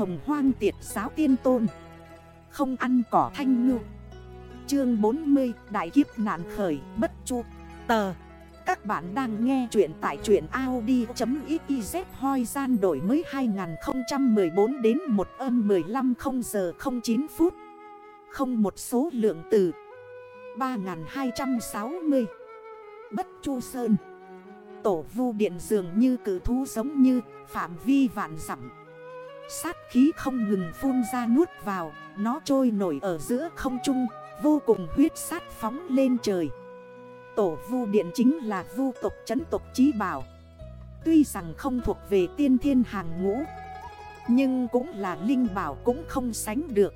hồng hoang tiệt giáo tiên tôn. Không ăn cỏ thanh ngư. Chương 40 Đại kiếp nạn khởi, bất chu. Tờ. Các bạn đang nghe chuyện tại chuyện Audi.xyz hoi gian đổi mới 2014 đến 1 âm 15 0 giờ 09 phút. Không một số lượng từ. 3260 Bất chu sơn. Tổ vu điện dường như cử thú giống như phạm vi vạn dặm. Sát khí không ngừng phun ra nuốt vào, Nó trôi nổi ở giữa không trung, Vô cùng huyết sát phóng lên trời. Tổ vu điện chính là vu tộc chấn tộc trí bảo. Tuy rằng không thuộc về tiên thiên hàng ngũ, Nhưng cũng là linh bảo cũng không sánh được.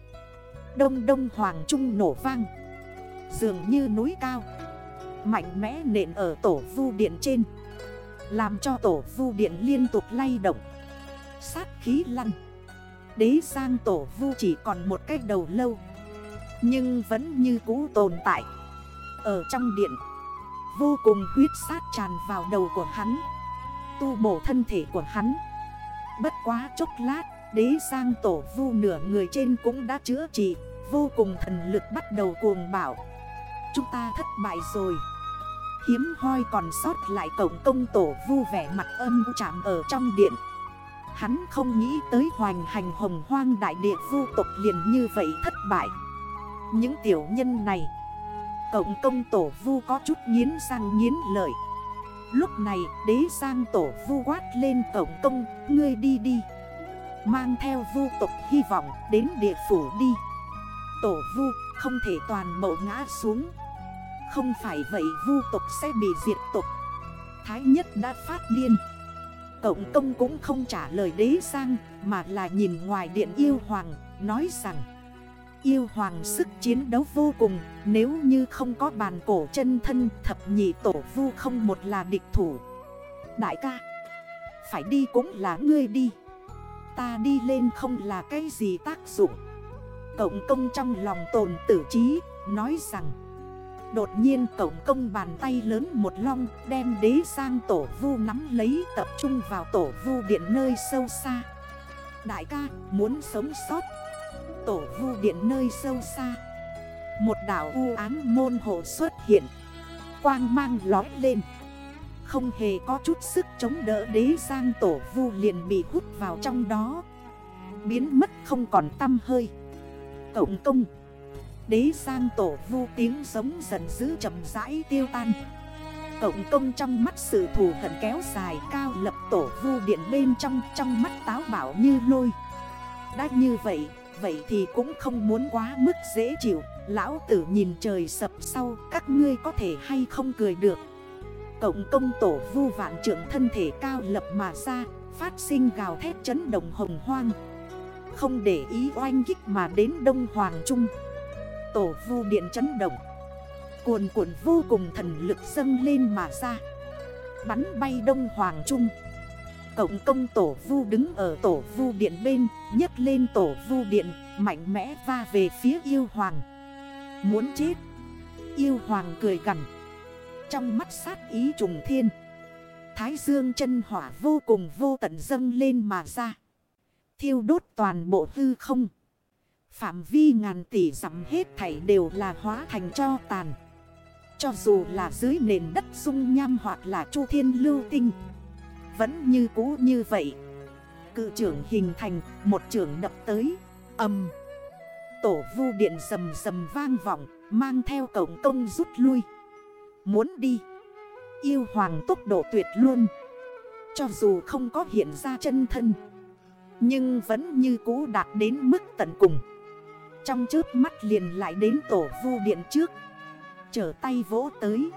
Đông đông hoàng trung nổ vang, Dường như núi cao, Mạnh mẽ nện ở tổ vu điện trên, Làm cho tổ vu điện liên tục lay động. Sát khí lăn Đế sang tổ vu chỉ còn một cái đầu lâu, Nhưng vẫn như cũ tồn tại. Ở trong điện, Vô cùng huyết sát tràn vào đầu của hắn, Tu bổ thân thể của hắn. Bất quá chốc lát, Đế sang tổ vu nửa người trên cũng đã chữa trị, Vô cùng thần lực bắt đầu cuồng bảo Chúng ta thất bại rồi. Hiếm hoi còn sót lại cổng công tổ vu vẻ mặt âm chạm ở trong điện. Hắn không nghĩ tới hoành hành hồng hoang đại địa vu tộc liền như vậy thất bại. Những tiểu nhân này, Cộng công tổ vu có chút nghiến răng nghiến lợi. Lúc này, đế sang tổ vu quát lên cộng công, Ngươi đi đi, Mang theo vu tộc hy vọng đến địa phủ đi. Tổ vu không thể toàn bộ ngã xuống. Không phải vậy vu tộc sẽ bị diệt tộc. Thái nhất đã phát điên. Cộng công cũng không trả lời đế sang, Mà là nhìn ngoài điện yêu hoàng, Nói rằng, Yêu hoàng sức chiến đấu vô cùng, Nếu như không có bàn cổ chân thân, Thập nhị tổ vu không một là địch thủ. Đại ca, Phải đi cũng là ngươi đi. Ta đi lên không là cái gì tác dụng. Cộng công trong lòng tồn tử trí, Nói rằng Đột nhiên tổng công bàn tay lớn một long Đem đế sang tổ vu nắm lấy tập trung vào tổ vu điện nơi sâu xa. Đại ca, muốn sống sót. Tổ vu điện nơi sâu xa. Một đảo u ám môn hộ xuất hiện. Quang mang lói lên. Không hề có chút sức chống đỡ đế sang tổ vu liền bị hút vào trong đó. Biến mất không còn tâm hơi. Cộng công. Đế sang tổ vu tiếng giống dần dữ chậm rãi tiêu tan. Cộng công trong mắt sự thù hận kéo dài cao lập tổ vu điện bên trong Trong mắt táo bảo như lôi. Đã như vậy, vậy thì cũng không muốn quá mức dễ chịu. Lão tử nhìn trời sập sau các ngươi có thể hay không cười được? Cộng công tổ vu vạn trưởng thân thể cao lập mà ra Phát sinh gào thét chấn động hồng hoang. Không để ý oanh kích mà đến Đông Hoàng Trung. Tổ vu điện chấn động. Cuồn cuộn vô cùng thần lực dâng lên mà ra. Bắn bay đông hoàng trung. Cộng công tổ vu đứng ở tổ vu điện bên, nhấc lên tổ vu điện, Mạnh mẽ va về phía yêu hoàng. Muốn chết. Yêu hoàng cười gần Trong mắt sát ý trùng thiên, Thái dương chân hỏa vô cùng vô tận dâng lên mà ra. Thiêu đốt toàn bộ hư không. Phạm vi ngàn tỷ dặm hết thảy đều là hóa thành cho tàn. Cho dù là dưới nền đất sung nham hoặc là chu thiên lưu tinh, Vẫn như cũ như vậy. Cự trưởng hình thành, một trưởng đập tới, Âm. Tổ vu điện rầm rầm vang vọng, Mang theo cổng công rút lui. Muốn đi, Yêu hoàng tốc độ tuyệt luôn. Cho dù không có hiện ra chân thân, Nhưng vẫn như cũ đạt đến mức tận cùng trong trước mắt liền lại đến tổ vu điện trước. Chở tay vỗ tới.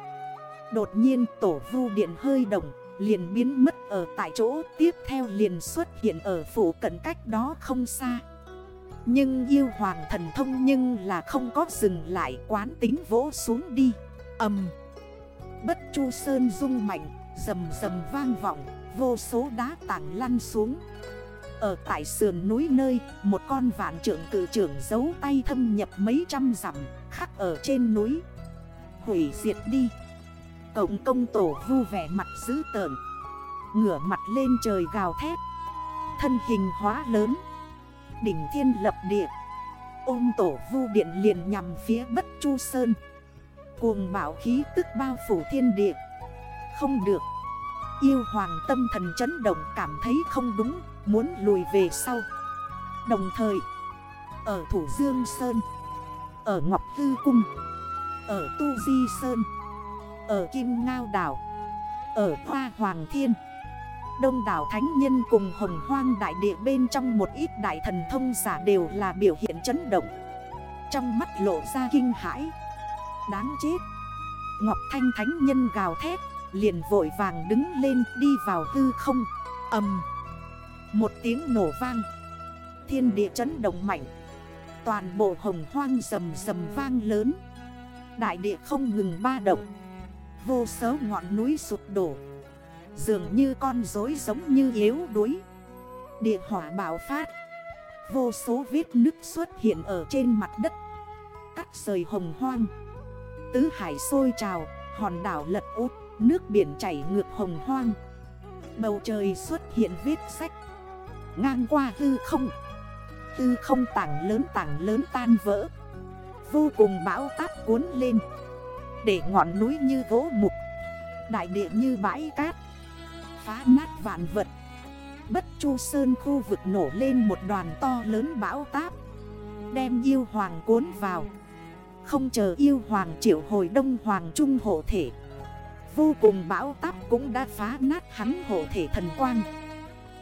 Đột nhiên tổ vu điện hơi động, Liền biến mất ở tại chỗ. Tiếp theo liền xuất hiện ở phủ cận cách đó không xa. Nhưng yêu hoàng thần thông nhưng là không có dừng lại, quán tính vỗ xuống đi. Âm. Bất chu sơn rung mạnh Dầm dầm vang vọng, Vô số đá tảng lăn xuống ở tại sườn núi nơi, Một con vạn trưởng cử trưởng giấu tay thâm nhập mấy trăm dặm, Khắc ở trên núi. Hủy diệt đi. Cộng công tổ vu vẻ mặt dữ tợn. Ngửa mặt lên trời gào thét. Thân hình hóa lớn. Đỉnh thiên lập địa. Ôm tổ vu điện liền nhằm phía bất chu sơn. Cuồng bảo khí tức bao phủ thiên địa. Không được. Yêu hoàng tâm thần chấn động cảm thấy không đúng. Muốn lùi về sau. Đồng thời, Ở Thủ Dương Sơn, Ở Ngọc Hư Cung, Ở Tu Di Sơn, Ở Kim Ngao Đảo, Ở Hoa Hoàng Thiên, Đông đảo Thánh Nhân cùng hồng hoang đại địa bên trong một ít đại thần thông giả đều là biểu hiện chấn động. Trong mắt lộ ra kinh hãi. Đáng chết! Ngọc Thanh Thánh Nhân gào thét, Liền vội vàng đứng lên đi vào hư không. Âm! Một tiếng nổ vang. Thiên địa chấn động mạnh. Toàn bộ hồng hoang rầm rầm vang lớn. Đại địa không ngừng ba động. Vô số ngọn núi sụp đổ. Dường như con rối giống như yếu đuối. Địa hỏa bạo phát. Vô số vết nứt xuất hiện ở trên mặt đất. Cắt rời hồng hoang. Tứ hải sôi trào, Hòn đảo lật út Nước biển chảy ngược hồng hoang. Bầu trời xuất hiện vết sách. Ngang qua hư không. Hư không tảng lớn tảng lớn tan vỡ. Vô cùng bão táp cuốn lên. Để ngọn núi như gỗ mục. Đại địa như bãi cát. Phá nát vạn vật. Bất chu sơn khu vực nổ lên một đoàn to lớn bão táp. Đem yêu hoàng cuốn vào. Không chờ yêu hoàng triệu hồi đông hoàng trung hộ thể. Vô cùng bão táp cũng đã phá nát hắn hộ thể thần quang.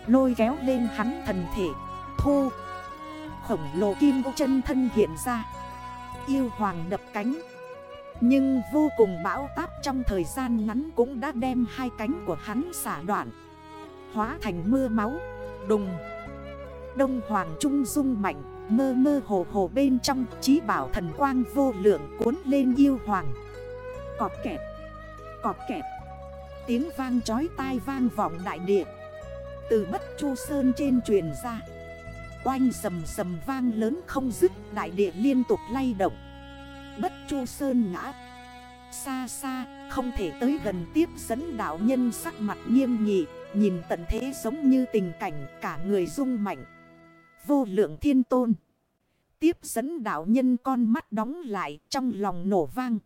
Lôi kéo lên hắn thần thể. Thu. Khổng lồ kim ô chân thân hiện ra. Yêu hoàng đập cánh. Nhưng vô cùng bão táp trong thời gian ngắn cũng đã đem hai cánh của hắn xả đoạn. Hóa thành mưa máu. Đùng. Đông hoàng trung dung mạnh, Mơ mơ hồ hồ bên trong trí bảo thần quang vô lượng cuốn lên yêu hoàng. Cọp kẹt. Cọp kẹt. Tiếng vang chói tai vang vọng đại địa. Từ bất chu sơn trên truyền ra. Oanh sầm sầm vang lớn không dứt, Đại địa liên tục lay động. Bất chu sơn ngã. Xa xa, không thể tới gần tiếp dẫn đạo nhân sắc mặt nghiêm nghị, Nhìn tận thế giống như tình cảnh cả người rung mạnh. Vô lượng thiên tôn. Tiếp dẫn đạo nhân con mắt đóng lại, trong lòng nổ vang.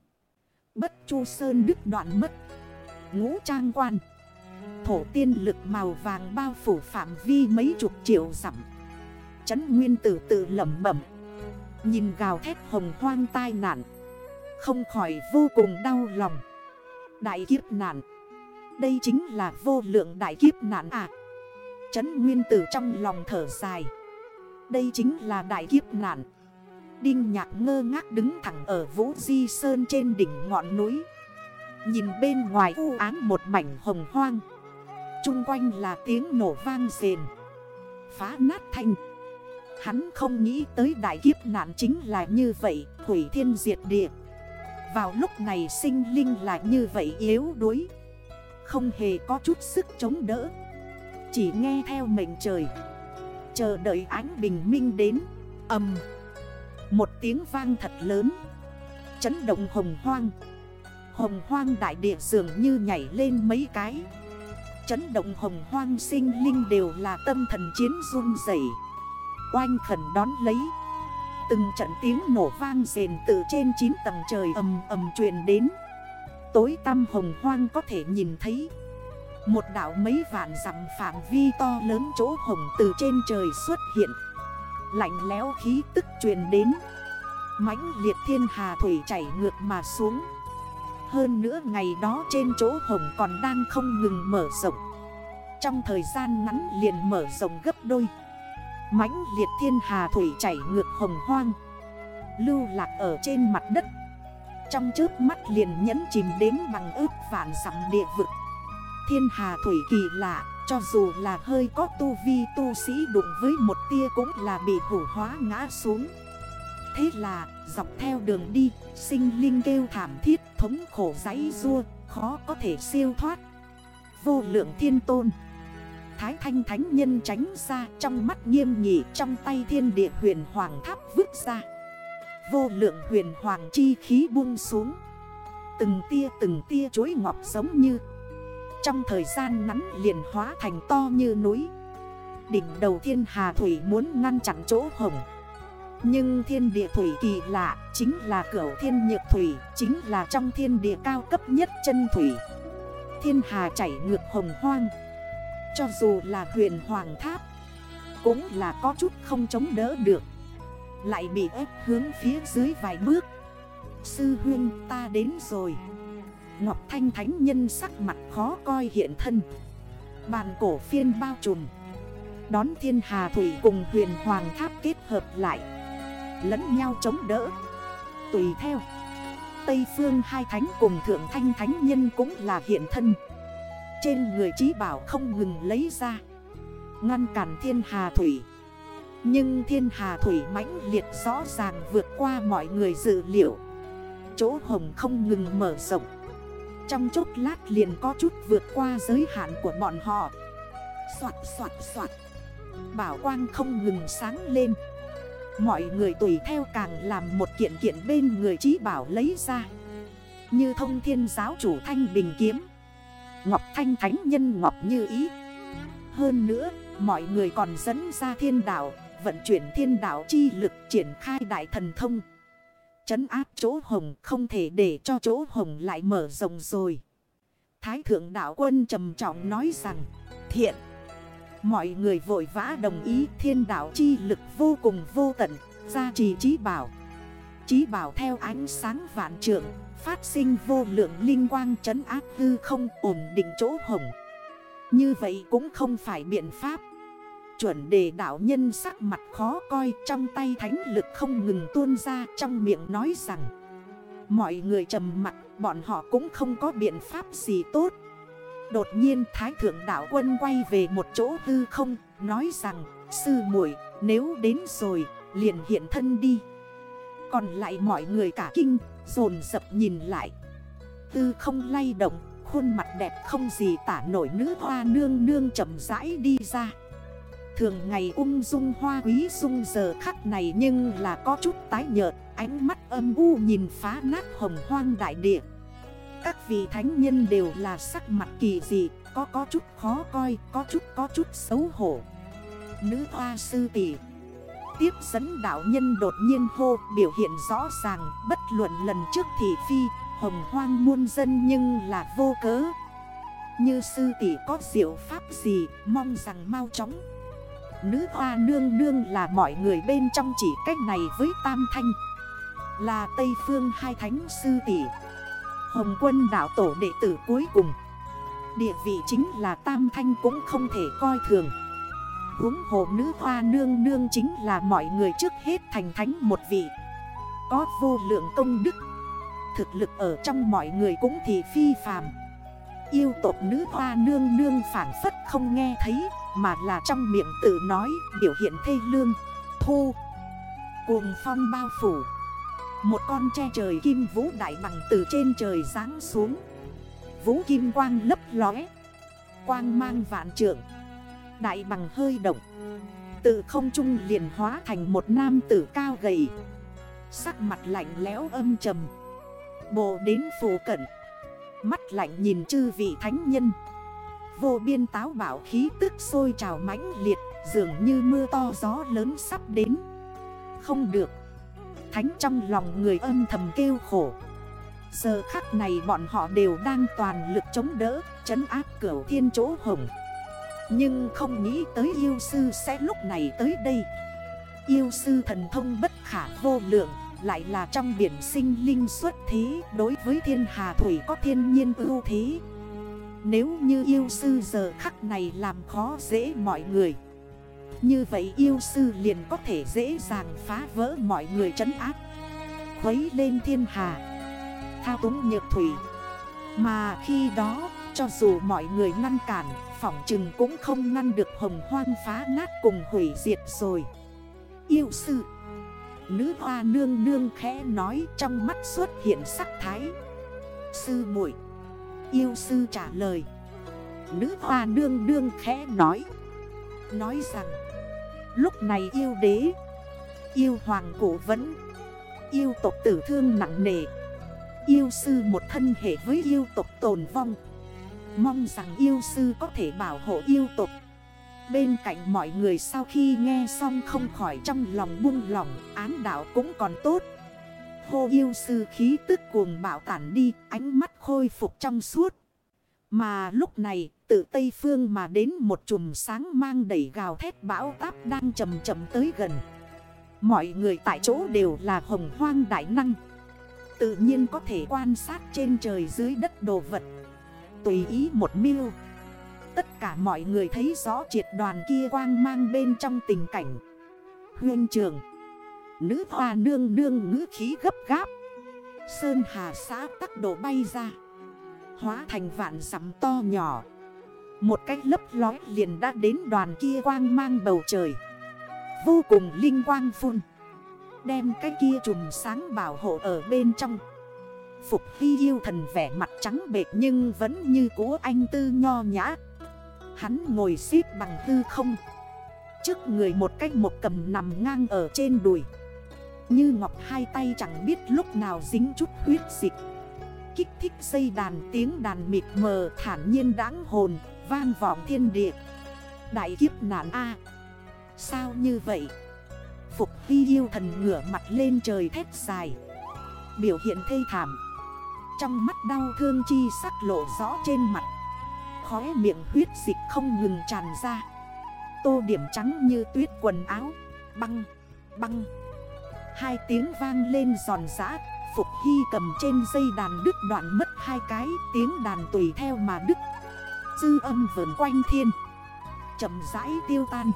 Bất chu sơn đứt đoạn mất. Ngũ trang quan. Thổ tiên lực màu vàng bao phủ phạm vi mấy chục triệu dặm. Chấn nguyên tử tự lẩm bẩm, Nhìn gào thét hồng hoang tai nạn, Không khỏi vô cùng đau lòng. Đại kiếp nạn, Đây chính là vô lượng đại kiếp nạn à. Chấn nguyên tử trong lòng thở dài, Đây chính là đại kiếp nạn. Đinh nhạc ngơ ngác đứng thẳng ở Vũ Di Sơn trên đỉnh ngọn núi, Nhìn bên ngoài u áng một mảnh hồng hoang. Trung quanh là tiếng nổ vang rền. Phá nát thanh. Hắn không nghĩ tới đại kiếp nạn chính là như vậy, Hủy thiên diệt địa. Vào lúc này sinh linh là như vậy yếu đuối. Không hề có chút sức chống đỡ. Chỉ nghe theo mệnh trời. Chờ đợi ánh bình minh đến. Âm Một tiếng vang thật lớn. Chấn động hồng hoang. Hồng hoang đại địa dường như nhảy lên mấy cái. Chấn động hồng hoang sinh linh đều là tâm thần chiến run dậy Oanh khẩn đón lấy. Từng trận tiếng nổ vang rền từ trên 9 tầng trời ầm ầm truyền đến. Tối tăm hồng hoang có thể nhìn thấy. Một đảo mấy vạn dặm phạm vi to lớn chỗ hồng từ trên trời xuất hiện. Lạnh léo khí tức truyền đến. Mãnh liệt thiên hà thủy chảy ngược mà xuống. Hơn nữa ngày đó trên chỗ hồng còn đang không ngừng mở rộng. Trong thời gian ngắn liền mở rộng gấp đôi. Mãnh liệt thiên hà thủy chảy ngược hồng hoang. Lưu lạc ở trên mặt đất. Trong trước mắt liền nhấn chìm đến bằng ước vạn sẵm địa vực. Thiên hà thủy kỳ lạ, Cho dù là hơi có tu vi tu sĩ đụng với một tia cũng là bị hủ hóa ngã xuống. Thế là dọc theo đường đi, Sinh linh kêu thảm thiết, thống khổ giấy rua, Khó có thể siêu thoát. Vô lượng thiên tôn. Thái thanh thánh nhân tránh ra trong mắt nghiêm nghị, trong tay thiên địa huyền hoàng tháp vứt ra. Vô lượng huyền hoàng chi khí buông xuống. Từng tia từng tia chối ngọc giống như. Trong thời gian ngắn liền hóa thành to như núi. Đỉnh đầu thiên hà thủy muốn ngăn chặn chỗ hồng nhưng thiên địa thủy kỳ lạ, Chính là cửa thiên nhược thủy, Chính là trong thiên địa cao cấp nhất chân thủy. Thiên hà chảy ngược hồng hoang. Cho dù là huyền hoàng tháp, Cũng là có chút không chống đỡ được. Lại bị ép hướng phía dưới vài bước. Sư huyên ta đến rồi. Ngọc Thanh Thánh Nhân sắc mặt khó coi hiện thân. Bàn cổ phiên bao trùm. Đón thiên hà thủy cùng huyền hoàng tháp kết hợp lại. Lẫn nhau chống đỡ. Tùy theo, Tây phương hai thánh cùng thượng thanh thánh nhân cũng là hiện thân. Trên người trí bảo không ngừng lấy ra. Ngăn cản thiên hà thủy. Nhưng thiên hà thủy mãnh liệt rõ ràng vượt qua mọi người dự liệu. Chỗ hồng không ngừng mở rộng. Trong chốc lát liền có chút vượt qua giới hạn của bọn họ. Xoạt xoạt xoạt. Bảo quang không ngừng sáng lên. Mọi người tùy theo càng làm một kiện kiện bên người trí bảo lấy ra. Như thông thiên giáo chủ thanh bình kiếm. Ngọc thanh thánh nhân ngọc như ý. Hơn nữa, mọi người còn dẫn ra thiên đạo, Vận chuyển thiên đạo chi lực triển khai đại thần thông. Chấn áp chỗ hồng không thể để cho chỗ hồng lại mở rộng rồi. Thái thượng đạo quân trầm trọng nói rằng, Thiện Mọi người vội vã đồng ý, thiên đạo chi lực vô cùng vô tận, Gia trì trí bảo. Trí bảo theo ánh sáng vạn trượng, Phát sinh vô lượng linh quang trấn áp hư không, ổn định chỗ hồng. Như vậy cũng không phải biện pháp. Chuẩn đề đạo nhân sắc mặt khó coi, Trong tay thánh lực không ngừng tuôn ra, Trong miệng nói rằng, Mọi người trầm mặt, Bọn họ cũng không có biện pháp gì tốt. Đột nhiên Thái Thượng Đạo Quân quay về một chỗ hư không, Nói rằng, Sư muội, nếu đến rồi, liền hiện thân đi. Còn lại mọi người cả kinh, Dồn dập nhìn lại. Tư không lay động, Khuôn mặt đẹp không gì tả nổi nữ hoa nương nương chậm rãi đi ra. Thường ngày ung dung hoa quý dung giờ khắc này Nhưng là có chút tái nhợt, Ánh mắt âm u nhìn phá nát hồng hoang đại địa các vị thánh nhân đều là sắc mặt kỳ dị, Có có chút khó coi, Có chút có chút xấu hổ. Nữ hoa sư tỷ, Tiếp dẫn đạo nhân đột nhiên hô, Biểu hiện rõ ràng, Bất luận lần trước thị phi, Hồng hoang muôn dân nhưng là vô cớ. Như sư tỷ có diệu pháp gì, Mong rằng mau chóng. Nữ hoa nương nương là mọi người bên trong chỉ cách này với tam thanh. Là Tây Phương hai thánh sư tỷ. Hồng quân đảo tổ đệ tử cuối cùng. Địa vị chính là tam thanh cũng không thể coi thường. Húng hồ nữ hoa nương nương chính là mọi người trước hết thành thánh một vị. Có vô lượng công đức. Thực lực ở trong mọi người cũng thì phi phàm. Yêu tộc nữ hoa nương nương phản phất không nghe thấy, Mà là trong miệng tự nói, biểu hiện thê lương, Thu, Cuồng phong bao phủ một con che trời kim vũ đại bằng từ trên trời ráng xuống. Vũ kim quang lấp lóe. Quang mang vạn trượng. Đại bằng hơi động. Từ không trung liền hóa thành một nam tử cao gầy. Sắc mặt lạnh lẽo âm trầm. Bộ đến phù cận. Mắt lạnh nhìn chư vị thánh nhân. Vô biên táo bảo khí tức sôi trào mãnh liệt, Dường như mưa to gió lớn sắp đến. Không được. Thánh trong lòng người âm thầm kêu khổ. Giờ khắc này bọn họ đều đang toàn lực chống đỡ, Chấn áp cửu thiên chỗ hồng. Nhưng không nghĩ tới yêu sư sẽ lúc này tới đây. Yêu sư thần thông bất khả vô lượng, Lại là trong biển sinh linh xuất thế, Đối với thiên hà thủy có thiên nhiên ưu thế. Nếu như yêu sư giờ khắc này làm khó dễ mọi người như vậy yêu sư liền có thể dễ dàng phá vỡ mọi người trấn áp. Khuấy lên thiên hà. Thao túng nhược thủy. Mà khi đó, cho dù mọi người ngăn cản, Phỏng chừng cũng không ngăn được hồng hoang phá nát cùng hủy diệt rồi. Yêu sư. Nữ hoa nương nương khẽ nói trong mắt xuất hiện sắc thái. Sư muội. Yêu sư trả lời. Nữ hoa nương nương khẽ nói. Nói rằng, Lúc này yêu đế, Yêu hoàng cổ vấn, Yêu tộc tử thương nặng nề, Yêu sư một thân hệ với yêu tộc tồn vong. Mong rằng yêu sư có thể bảo hộ yêu tộc. Bên cạnh mọi người sau khi nghe xong không khỏi trong lòng buông lòng Án đạo cũng còn tốt. Hô yêu sư khí tức cuồng bạo tản đi, Ánh mắt khôi phục trong suốt. Mà lúc này từ Tây Phương mà đến một chùm sáng mang đầy gào thét bão táp đang chầm chậm tới gần. Mọi người tại chỗ đều là hồng hoang đại năng. Tự nhiên có thể quan sát trên trời dưới đất đồ vật. Tùy ý một miêu. Tất cả mọi người thấy rõ triệt đoàn kia quang mang bên trong tình cảnh. Huyên trường. Nữ hoa nương nương ngữ khí gấp gáp. Sơn hà xã tắc đồ bay ra. Hóa thành vạn sắm to nhỏ. Một cách lấp lói liền đã đến đoàn kia quang mang bầu trời. Vô cùng linh quang phun. Đem cái kia trùm sáng bảo hộ ở bên trong. Phục hy yêu thần vẻ mặt trắng bệt nhưng vẫn như cũ anh tư nho nhã. Hắn ngồi xếp bằng tư không. Trước người một cách một cầm nằm ngang ở trên đùi. Như ngọc hai tay chẳng biết lúc nào dính chút huyết dịch. Kích thích dây đàn tiếng đàn mịt mờ thản nhiên đáng hồn. Vang vọng thiên địa. Đại kiếp nạn A. Sao như vậy? Phục vi yêu thần ngửa mặt lên trời thét dài. Biểu hiện thê thảm. Trong mắt đau thương chi sắc lộ rõ trên mặt. Khóe miệng huyết dịch không ngừng tràn ra. Tô điểm trắng như tuyết quần áo. Băng, băng. Hai tiếng vang lên giòn giã. Phục Hy cầm trên dây đàn đứt đoạn mất hai cái. Tiếng đàn tùy theo mà đứt. Dư âm vườn quanh thiên. Chậm rãi tiêu tan.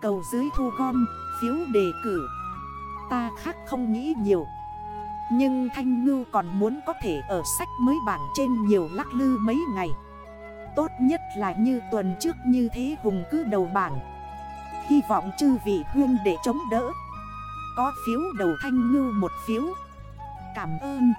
Cầu dưới thu gom, Phiếu đề cử. Ta khác không nghĩ nhiều. Nhưng Thanh Ngưu còn muốn có thể ở sách mới bảng trên nhiều lắc lư mấy ngày. Tốt nhất là như tuần trước như thế hùng cứ đầu bảng. Hy vọng chư vị huyên để chống đỡ. Có phiếu đầu thanh ngưu một phiếu. Cảm ơn.